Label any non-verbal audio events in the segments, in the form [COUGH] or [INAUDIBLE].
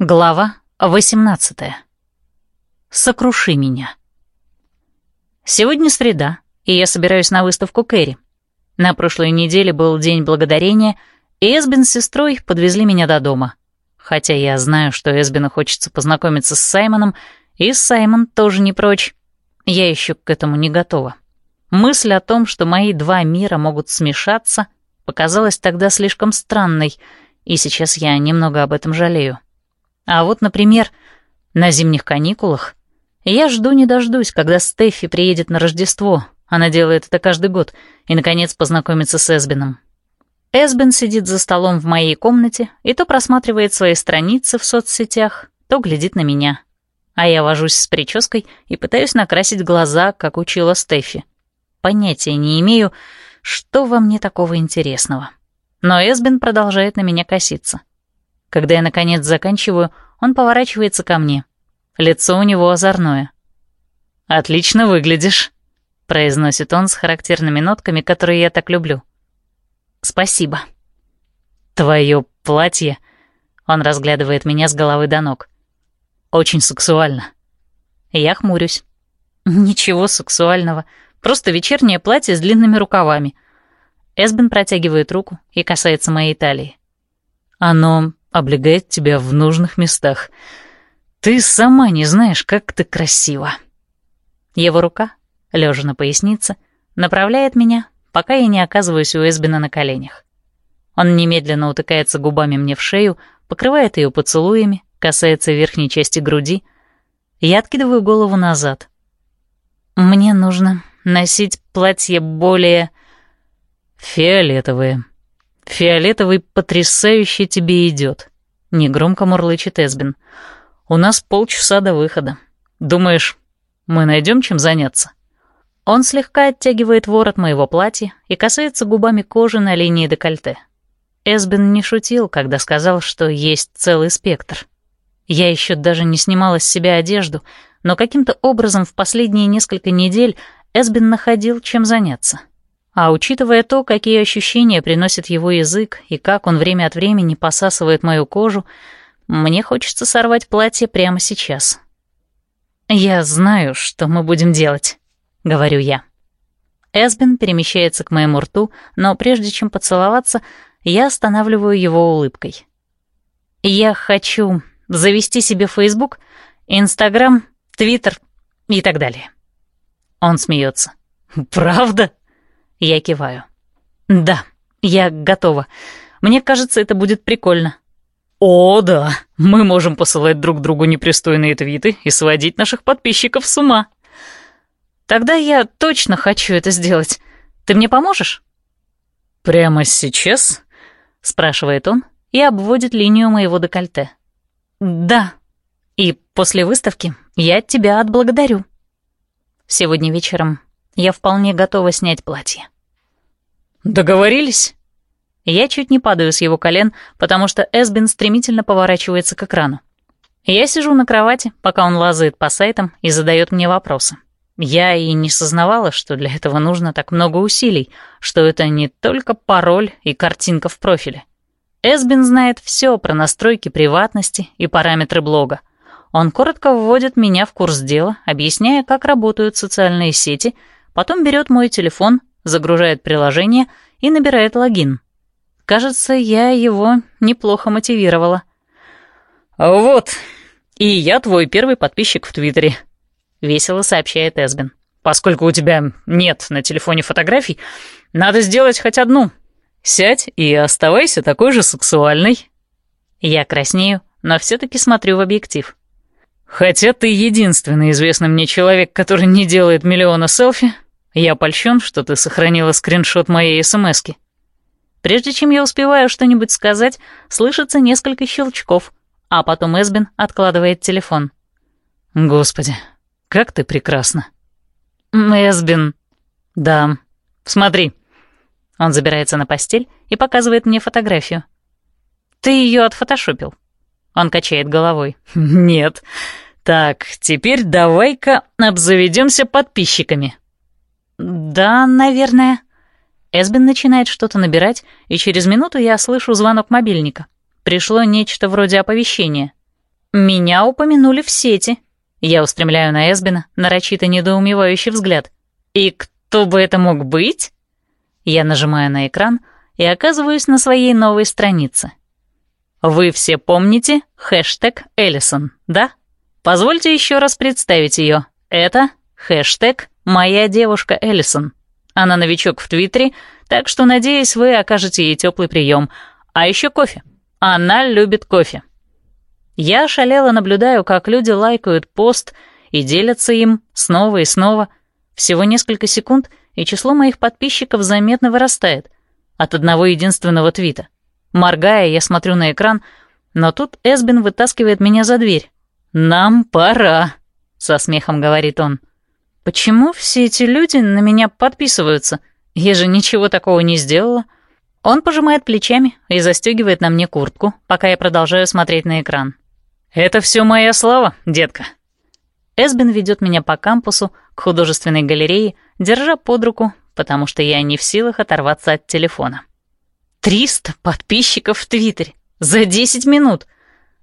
Глава 18. Сокруши меня. Сегодня среда, и я собираюсь на выставку Кэрри. На прошлой неделе был День Благодарения, и Эсбин с сестрой подвезли меня до дома. Хотя я знаю, что Эсбину хочется познакомиться с Саймоном, и Саймон тоже не прочь. Я еще к этому не готова. Мысль о том, что мои два мира могут смешаться, показалась тогда слишком странной, и сейчас я немного об этом жалею. А вот, например, на зимних каникулах я жду не дождусь, когда Стеффи приедет на Рождество. Она делает это каждый год и, наконец, познакомится с Эсбином. Эсбин сидит за столом в моей комнате и то просматривает свои страницы в соцсетях, то глядит на меня. А я вожусь с прической и пытаюсь накрасить глаза, как учила Стеффи. Понятия не имею, что во мне такого интересного. Но Эсбин продолжает на меня коситься. Когда я, наконец, заканчиваю, он поворачивается ко мне. Лицо у него озорное. «Отлично выглядишь», — произносит он с характерными нотками, которые я так люблю. «Спасибо». «Твое платье...» Он разглядывает меня с головы до ног. «Очень сексуально». Я хмурюсь. «Ничего сексуального. Просто вечернее платье с длинными рукавами». Эсбин протягивает руку и касается моей талии. «Оно облегает тебя в нужных местах. Ты сама не знаешь, как ты красива». Его рука, лежа на пояснице, направляет меня, пока я не оказываюсь у Эсбина на коленях. Он немедленно утыкается губами мне в шею, покрывает ее поцелуями, касается верхней части груди. Я откидываю голову назад. Мне нужно носить платье более... фиолетовое, «Фиолетовый потрясающе тебе идет», — негромко мурлычет Эсбин. «У нас полчаса до выхода. Думаешь, мы найдем чем заняться?» Он слегка оттягивает ворот моего платья и касается губами кожи на линии декольте. Эсбин не шутил, когда сказал, что есть целый спектр. Я еще даже не снимала с себя одежду, но каким-то образом в последние несколько недель Эсбин находил чем заняться. А учитывая то, какие ощущения приносит его язык и как он время от времени посасывает мою кожу, мне хочется сорвать платье прямо сейчас. «Я знаю, что мы будем делать», — говорю я. Эсбин перемещается к моему рту, но прежде чем поцеловаться, я останавливаю его улыбкой. «Я хочу завести себе Facebook, Инстаграм, Твиттер и так далее». Он смеется. «Правда?» Я киваю. «Да, я готова. Мне кажется, это будет прикольно». «О, да, мы можем посылать друг другу непристойные твиты и сводить наших подписчиков с ума». «Тогда я точно хочу это сделать. Ты мне поможешь?» «Прямо сейчас?» — спрашивает он и обводит линию моего декольте. «Да. И после выставки я тебя отблагодарю. Сегодня вечером я вполне готова снять платье. «Договорились?» Я чуть не падаю с его колен, потому что Эсбин стремительно поворачивается к экрану. Я сижу на кровати, пока он лазает по сайтам и задает мне вопросы. Я и не сознавала, что для этого нужно так много усилий, что это не только пароль и картинка в профиле. Эсбин знает все про настройки приватности и параметры блога. Он коротко вводит меня в курс дела, объясняя, как работают социальные сети — Потом берет мой телефон, загружает приложение и набирает логин. Кажется, я его неплохо мотивировала. «Вот, и я твой первый подписчик в Твиттере», — весело сообщает Эсбин. «Поскольку у тебя нет на телефоне фотографий, надо сделать хоть одну. Сядь и оставайся такой же сексуальной». Я краснею, но все-таки смотрю в объектив. «Хотя ты единственный известный мне человек, который не делает миллиона селфи, я польщен, что ты сохранила скриншот моей СМСки. Прежде чем я успеваю что-нибудь сказать, слышится несколько щелчков, а потом Эсбин откладывает телефон. Господи, как ты прекрасна. Эсбин. Да, смотри. Он забирается на постель и показывает мне фотографию. Ты ее отфотошопил. Он качает головой. Нет. Так, теперь давай-ка обзаведемся подписчиками. «Да, наверное». Эсбин начинает что-то набирать, и через минуту я слышу звонок мобильника. Пришло нечто вроде оповещения. Меня упомянули в сети. Я устремляю на Эсбина нарочито недоумевающий взгляд. И кто бы это мог быть? Я нажимаю на экран и оказываюсь на своей новой странице. Вы все помните хэштег Эллисон, да? Позвольте еще раз представить ее. Это хэштег «Моя девушка Эллисон». Она новичок в Твиттере, так что, надеюсь, вы окажете ей теплый прием. А еще кофе. Она любит кофе. Я ошалело наблюдаю, как люди лайкают пост и делятся им снова и снова. Всего несколько секунд, и число моих подписчиков заметно вырастает. От одного единственного твита. Моргая, я смотрю на экран, но тут Эсбин вытаскивает меня за дверь. «Нам пора», — со смехом говорит он. «Почему все эти люди на меня подписываются? Я же ничего такого не сделала». Он пожимает плечами и застегивает на мне куртку, пока я продолжаю смотреть на экран. «Это все моя слава, детка». Эсбин ведет меня по кампусу к художественной галерее, держа под руку, потому что я не в силах оторваться от телефона. «Триста подписчиков в Твиттере! За десять минут!»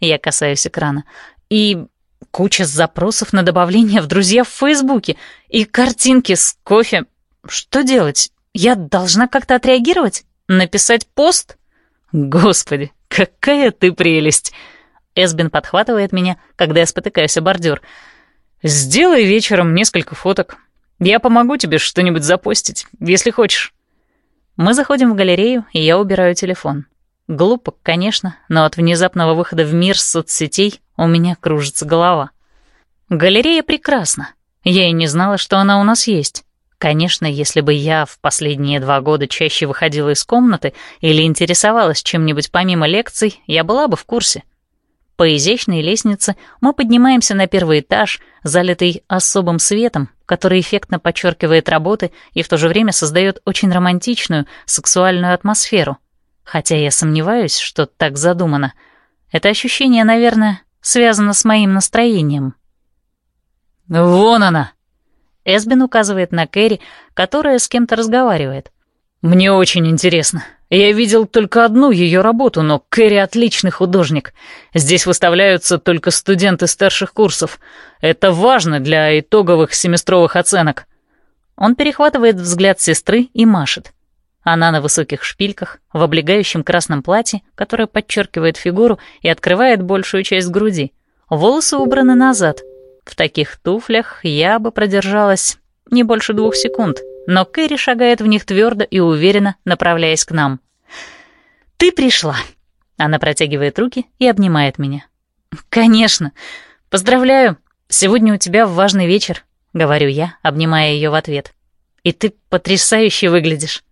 Я касаюсь экрана. И куча запросов на добавление в друзья в Фейсбуке. И картинки с кофе. Что делать? Я должна как-то отреагировать? Написать пост? Господи, какая ты прелесть! Эсбин подхватывает меня, когда я спотыкаюсь о бордюр. «Сделай вечером несколько фоток. Я помогу тебе что-нибудь запостить, если хочешь». Мы заходим в галерею, и я убираю телефон. Глупо, конечно, но от внезапного выхода в мир соцсетей у меня кружится голова. Галерея прекрасна. Я и не знала, что она у нас есть. Конечно, если бы я в последние два года чаще выходила из комнаты или интересовалась чем-нибудь помимо лекций, я была бы в курсе. По изящной лестнице мы поднимаемся на первый этаж, залитый особым светом, который эффектно подчеркивает работы и в то же время создает очень романтичную, сексуальную атмосферу. Хотя я сомневаюсь, что так задумано. Это ощущение, наверное, связано с моим настроением. «Вон она!» Эсбин указывает на Кэрри, которая с кем-то разговаривает. «Мне очень интересно. Я видел только одну ее работу, но Кэрри отличный художник. Здесь выставляются только студенты старших курсов. Это важно для итоговых семестровых оценок». Он перехватывает взгляд сестры и машет. Она на высоких шпильках, в облегающем красном платье, которое подчеркивает фигуру и открывает большую часть груди. Волосы убраны назад. В таких туфлях я бы продержалась не больше двух секунд но Кэрри шагает в них твердо и уверенно, направляясь к нам. «Ты пришла!» Она протягивает руки и обнимает меня. «Конечно! Поздравляю! Сегодня у тебя важный вечер», — говорю я, обнимая ее в ответ. «И ты потрясающе выглядишь!»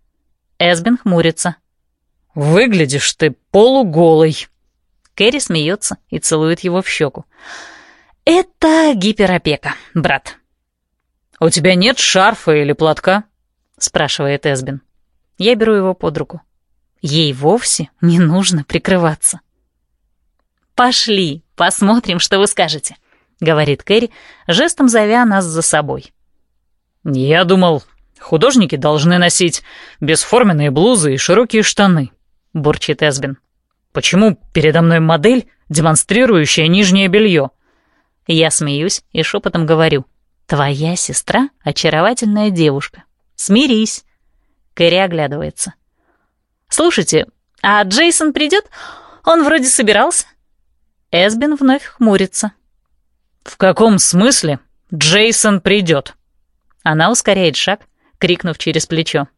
Эсбин хмурится. «Выглядишь ты полуголый!» Кэрри смеется и целует его в щеку. «Это гиперопека, брат. «У тебя нет шарфа или платка?» — спрашивает Эсбин. Я беру его под руку. Ей вовсе не нужно прикрываться. «Пошли, посмотрим, что вы скажете», — говорит Кэрри, жестом зовя нас за собой. «Я думал, художники должны носить бесформенные блузы и широкие штаны», — бурчит Эсбин. «Почему передо мной модель, демонстрирующая нижнее белье?» Я смеюсь и шепотом говорю — «Твоя сестра — очаровательная девушка. Смирись!» Кэрри оглядывается. «Слушайте, а Джейсон придет? Он вроде собирался». Эсбин вновь хмурится. «В каком смысле Джейсон придет?» Она ускоряет шаг, крикнув через плечо.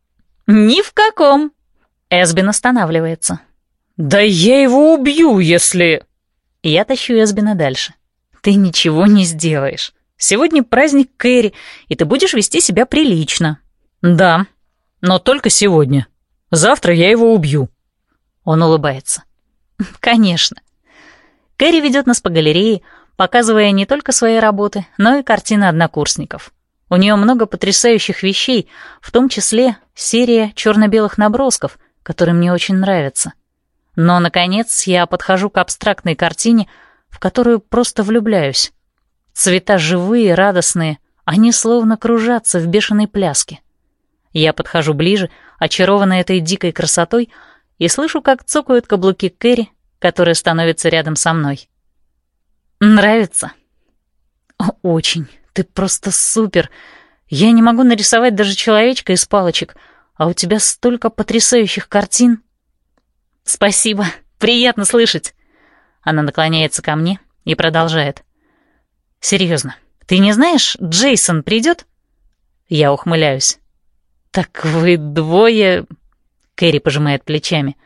«Ни в каком!» Эсбин останавливается. «Да я его убью, если...» Я тащу Эсбина дальше. «Ты ничего не сделаешь. Сегодня праздник Кэрри, и ты будешь вести себя прилично». «Да, но только сегодня. Завтра я его убью». Он улыбается. «Конечно». Кэрри ведет нас по галерее, показывая не только свои работы, но и картины однокурсников. У нее много потрясающих вещей, в том числе серия черно-белых набросков, которые мне очень нравятся. Но, наконец, я подхожу к абстрактной картине, в которую просто влюбляюсь. Цвета живые, радостные, они словно кружатся в бешеной пляске. Я подхожу ближе, очарованная этой дикой красотой, и слышу, как цокают каблуки Кэрри, которая становится рядом со мной. Нравится?» «Очень. Ты просто супер. Я не могу нарисовать даже человечка из палочек, а у тебя столько потрясающих картин». «Спасибо. [LAUGHS] Приятно слышать». Она наклоняется ко мне и продолжает. «Серьезно, ты не знаешь, Джейсон придет?» Я ухмыляюсь. «Так вы двое...» Кэрри пожимает плечами.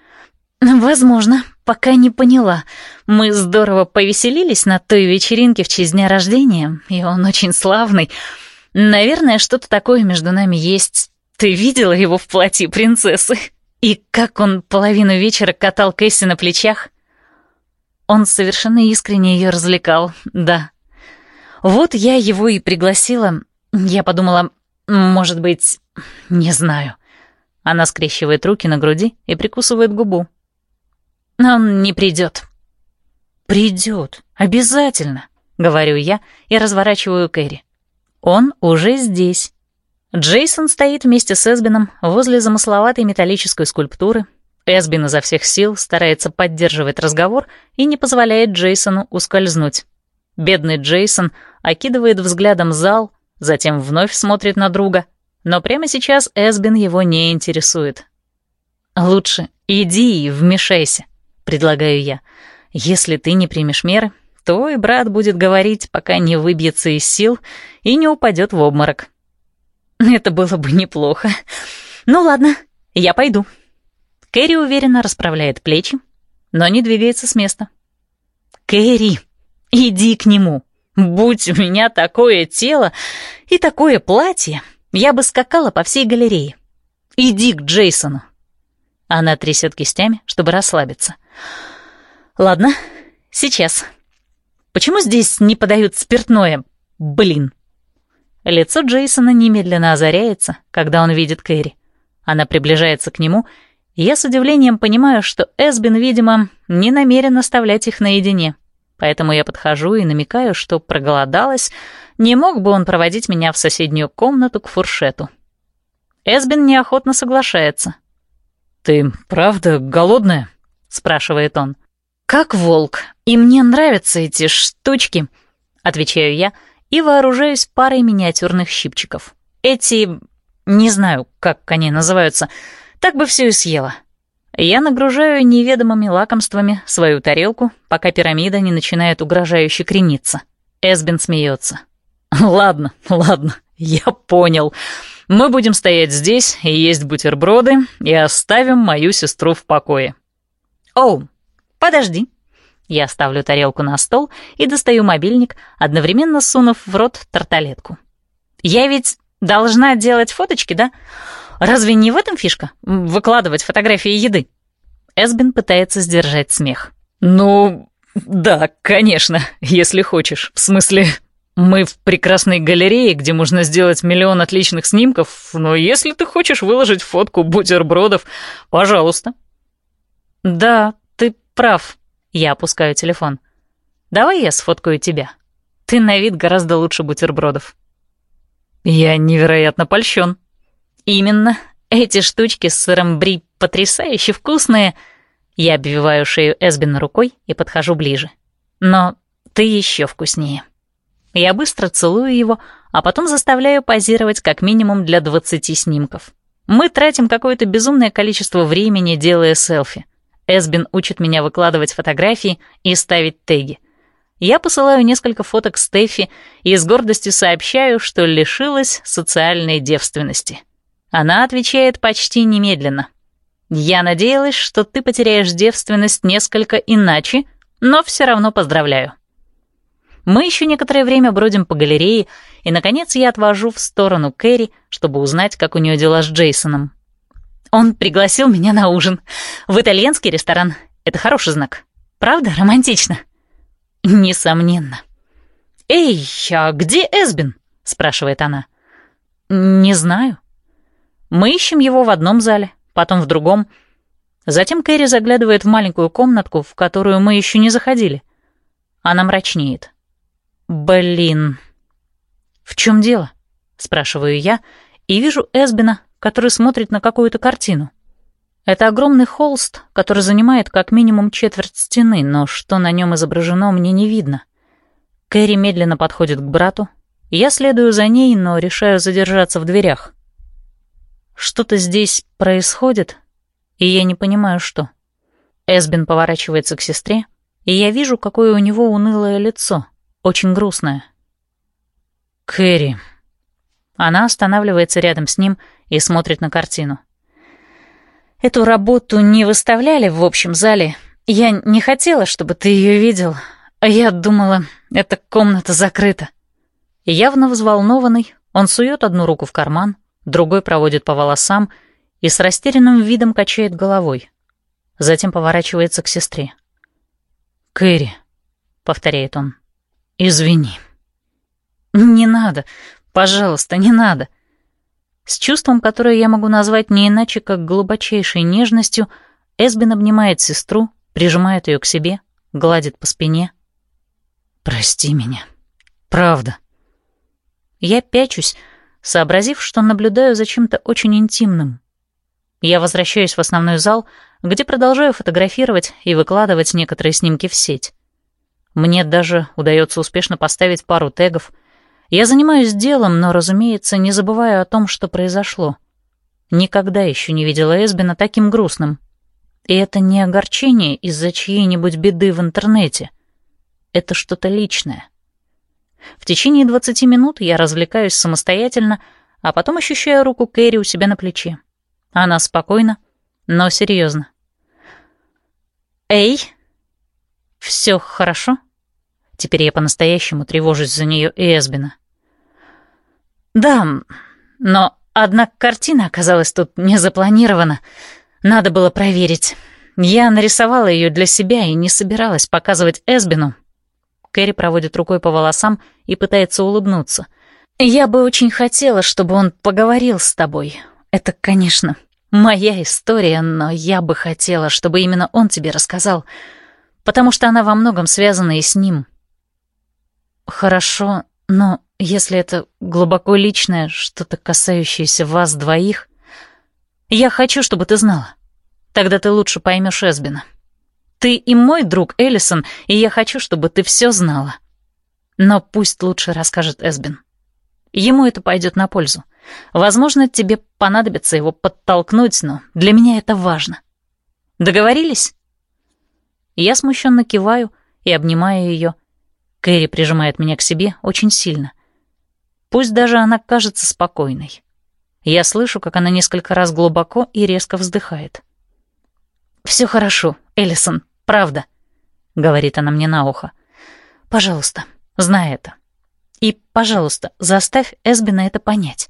«Возможно, пока не поняла. Мы здорово повеселились на той вечеринке в честь дня рождения, и он очень славный. Наверное, что-то такое между нами есть. Ты видела его в платье принцессы? И как он половину вечера катал Кэсси на плечах?» Он совершенно искренне ее развлекал, да. Вот я его и пригласила. Я подумала, может быть, не знаю. Она скрещивает руки на груди и прикусывает губу. Он не придет. Придет, обязательно, говорю я и разворачиваю Кэрри. Он уже здесь. Джейсон стоит вместе с Эсбином возле замысловатой металлической скульптуры. Эсбин изо всех сил старается поддерживать разговор и не позволяет Джейсону ускользнуть. Бедный Джейсон окидывает взглядом зал, затем вновь смотрит на друга, но прямо сейчас Эсбин его не интересует. «Лучше иди и вмешайся», — предлагаю я. «Если ты не примешь меры, то и брат будет говорить, пока не выбьется из сил и не упадет в обморок». «Это было бы неплохо. Ну ладно, я пойду». Кэрри уверенно расправляет плечи, но не двигается с места. «Кэрри, иди к нему!» Будь у меня такое тело и такое платье, я бы скакала по всей галерее. Иди к Джейсону. Она трясет кистями, чтобы расслабиться. Ладно, сейчас. Почему здесь не подают спиртное? Блин. Лицо Джейсона немедленно озаряется, когда он видит Кэрри. Она приближается к нему, и я с удивлением понимаю, что Эсбин, видимо, не намерен оставлять их наедине поэтому я подхожу и намекаю, что проголодалась, не мог бы он проводить меня в соседнюю комнату к фуршету. Эсбин неохотно соглашается. «Ты правда голодная?» — спрашивает он. «Как волк, и мне нравятся эти штучки», — отвечаю я и вооружаюсь парой миниатюрных щипчиков. Эти... не знаю, как они называются, так бы все и съела. Я нагружаю неведомыми лакомствами свою тарелку, пока пирамида не начинает угрожающе крениться. Эсбин смеется. «Ладно, ладно, я понял. Мы будем стоять здесь и есть бутерброды и оставим мою сестру в покое». «Оу, подожди». Я ставлю тарелку на стол и достаю мобильник, одновременно сунув в рот тарталетку. «Я ведь должна делать фоточки, да? Разве не в этом фишка? Выкладывать фотографии еды?» Эсбин пытается сдержать смех. «Ну, да, конечно, если хочешь. В смысле, мы в прекрасной галерее, где можно сделать миллион отличных снимков, но если ты хочешь выложить фотку бутербродов, пожалуйста». «Да, ты прав». Я опускаю телефон. «Давай я сфоткаю тебя. Ты на вид гораздо лучше бутербродов». «Я невероятно польщен», Именно. Эти штучки с сыром бри потрясающе вкусные. Я обвиваю шею Эсбина рукой и подхожу ближе. Но ты еще вкуснее. Я быстро целую его, а потом заставляю позировать как минимум для 20 снимков. Мы тратим какое-то безумное количество времени, делая селфи. Эсбин учит меня выкладывать фотографии и ставить теги. Я посылаю несколько фоток Стефи и с гордостью сообщаю, что лишилась социальной девственности. Она отвечает почти немедленно. «Я надеялась, что ты потеряешь девственность несколько иначе, но все равно поздравляю». Мы еще некоторое время бродим по галерее, и, наконец, я отвожу в сторону Кэрри, чтобы узнать, как у нее дела с Джейсоном. Он пригласил меня на ужин. В итальянский ресторан. Это хороший знак. Правда, романтично? Несомненно. «Эй, а где Эсбин?» — спрашивает она. «Не знаю», мы ищем его в одном зале, потом в другом. Затем Кэрри заглядывает в маленькую комнатку, в которую мы еще не заходили. Она мрачнеет. «Блин». «В чем дело?» — спрашиваю я, и вижу Эсбина, который смотрит на какую-то картину. Это огромный холст, который занимает как минимум четверть стены, но что на нем изображено, мне не видно. Кэрри медленно подходит к брату. Я следую за ней, но решаю задержаться в дверях. Что-то здесь происходит, и я не понимаю, что. Эсбин поворачивается к сестре, и я вижу, какое у него унылое лицо, очень грустное. «Кэрри». Она останавливается рядом с ним и смотрит на картину. «Эту работу не выставляли в общем зале. Я не хотела, чтобы ты ее видел. Я думала, эта комната закрыта». Явно взволнованный, он сует одну руку в карман, другой проводит по волосам и с растерянным видом качает головой. Затем поворачивается к сестре. «Кэрри», — повторяет он, — «извини». «Не надо, пожалуйста, не надо». С чувством, которое я могу назвать не иначе, как глубочайшей нежностью, Эсбин обнимает сестру, прижимает ее к себе, гладит по спине. «Прости меня. Правда». Я пячусь, сообразив, что наблюдаю за чем-то очень интимным. Я возвращаюсь в основной зал, где продолжаю фотографировать и выкладывать некоторые снимки в сеть. Мне даже удается успешно поставить пару тегов. Я занимаюсь делом, но, разумеется, не забываю о том, что произошло. Никогда еще не видела Эсбина таким грустным. И это не огорчение из-за чьей-нибудь беды в интернете. Это что-то личное. В течение 20 минут я развлекаюсь самостоятельно, а потом ощущаю руку Кэрри у себя на плече. Она спокойна, но серьезно. «Эй, все хорошо?» Теперь я по-настоящему тревожусь за нее и Эсбина. «Да, но одна картина оказалась тут не запланирована. Надо было проверить. Я нарисовала ее для себя и не собиралась показывать Эсбину, Кэрри проводит рукой по волосам и пытается улыбнуться. «Я бы очень хотела, чтобы он поговорил с тобой. Это, конечно, моя история, но я бы хотела, чтобы именно он тебе рассказал, потому что она во многом связана и с ним». «Хорошо, но если это глубоко личное, что-то касающееся вас двоих, я хочу, чтобы ты знала. Тогда ты лучше поймешь Эсбина». Ты и мой друг Эллисон, и я хочу, чтобы ты все знала. Но пусть лучше расскажет Эсбин. Ему это пойдет на пользу. Возможно, тебе понадобится его подтолкнуть, но для меня это важно. Договорились? Я смущенно киваю и обнимаю ее. Кэрри прижимает меня к себе очень сильно. Пусть даже она кажется спокойной. Я слышу, как она несколько раз глубоко и резко вздыхает. «Все хорошо, Эллисон, Правда, — говорит она мне на ухо. Пожалуйста, знай это. И, пожалуйста, заставь Эсбина это понять.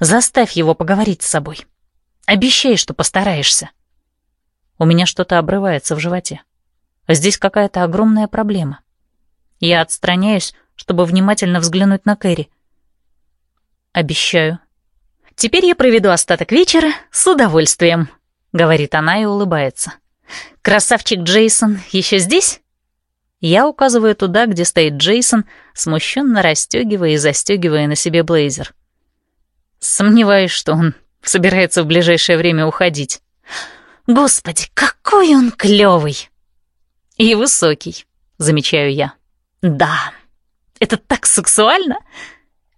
Заставь его поговорить с собой. Обещай, что постараешься. У меня что-то обрывается в животе. Здесь какая-то огромная проблема. Я отстраняюсь, чтобы внимательно взглянуть на Кэрри. Обещаю. Теперь я проведу остаток вечера с удовольствием, говорит она и улыбается. «Красавчик Джейсон еще здесь?» Я указываю туда, где стоит Джейсон, смущенно расстегивая и застегивая на себе блейзер. Сомневаюсь, что он собирается в ближайшее время уходить. Господи, какой он клевый! И высокий, замечаю я. Да, это так сексуально!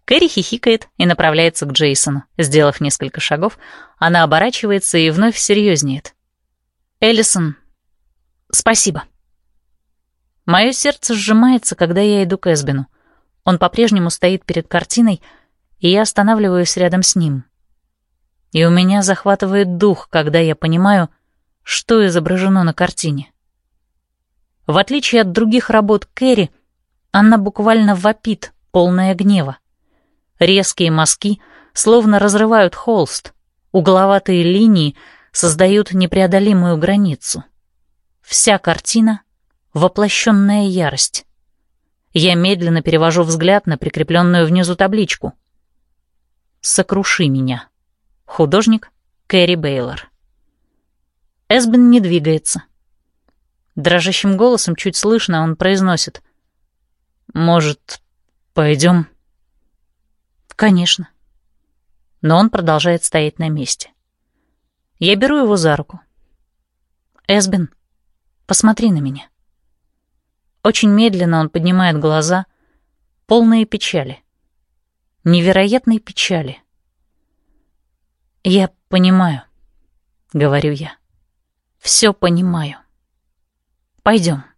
Кэрри хихикает и направляется к Джейсону. Сделав несколько шагов, она оборачивается и вновь серьезнеет. Эллисон, спасибо. Мое сердце сжимается, когда я иду к Эсбину. Он по-прежнему стоит перед картиной, и я останавливаюсь рядом с ним. И у меня захватывает дух, когда я понимаю, что изображено на картине. В отличие от других работ Кэрри, она буквально вопит, полная гнева. Резкие мазки словно разрывают холст, угловатые линии — создают непреодолимую границу. Вся картина — воплощенная ярость. Я медленно перевожу взгляд на прикрепленную внизу табличку. «Сокруши меня». Художник Кэрри Бейлор. Эсбин не двигается. Дрожащим голосом чуть слышно он произносит. «Может, пойдем?» «Конечно». Но он продолжает стоять на месте. Я беру его за руку. «Эсбин, посмотри на меня». Очень медленно он поднимает глаза, полные печали. Невероятной печали. «Я понимаю», — говорю я. «Все понимаю. Пойдем».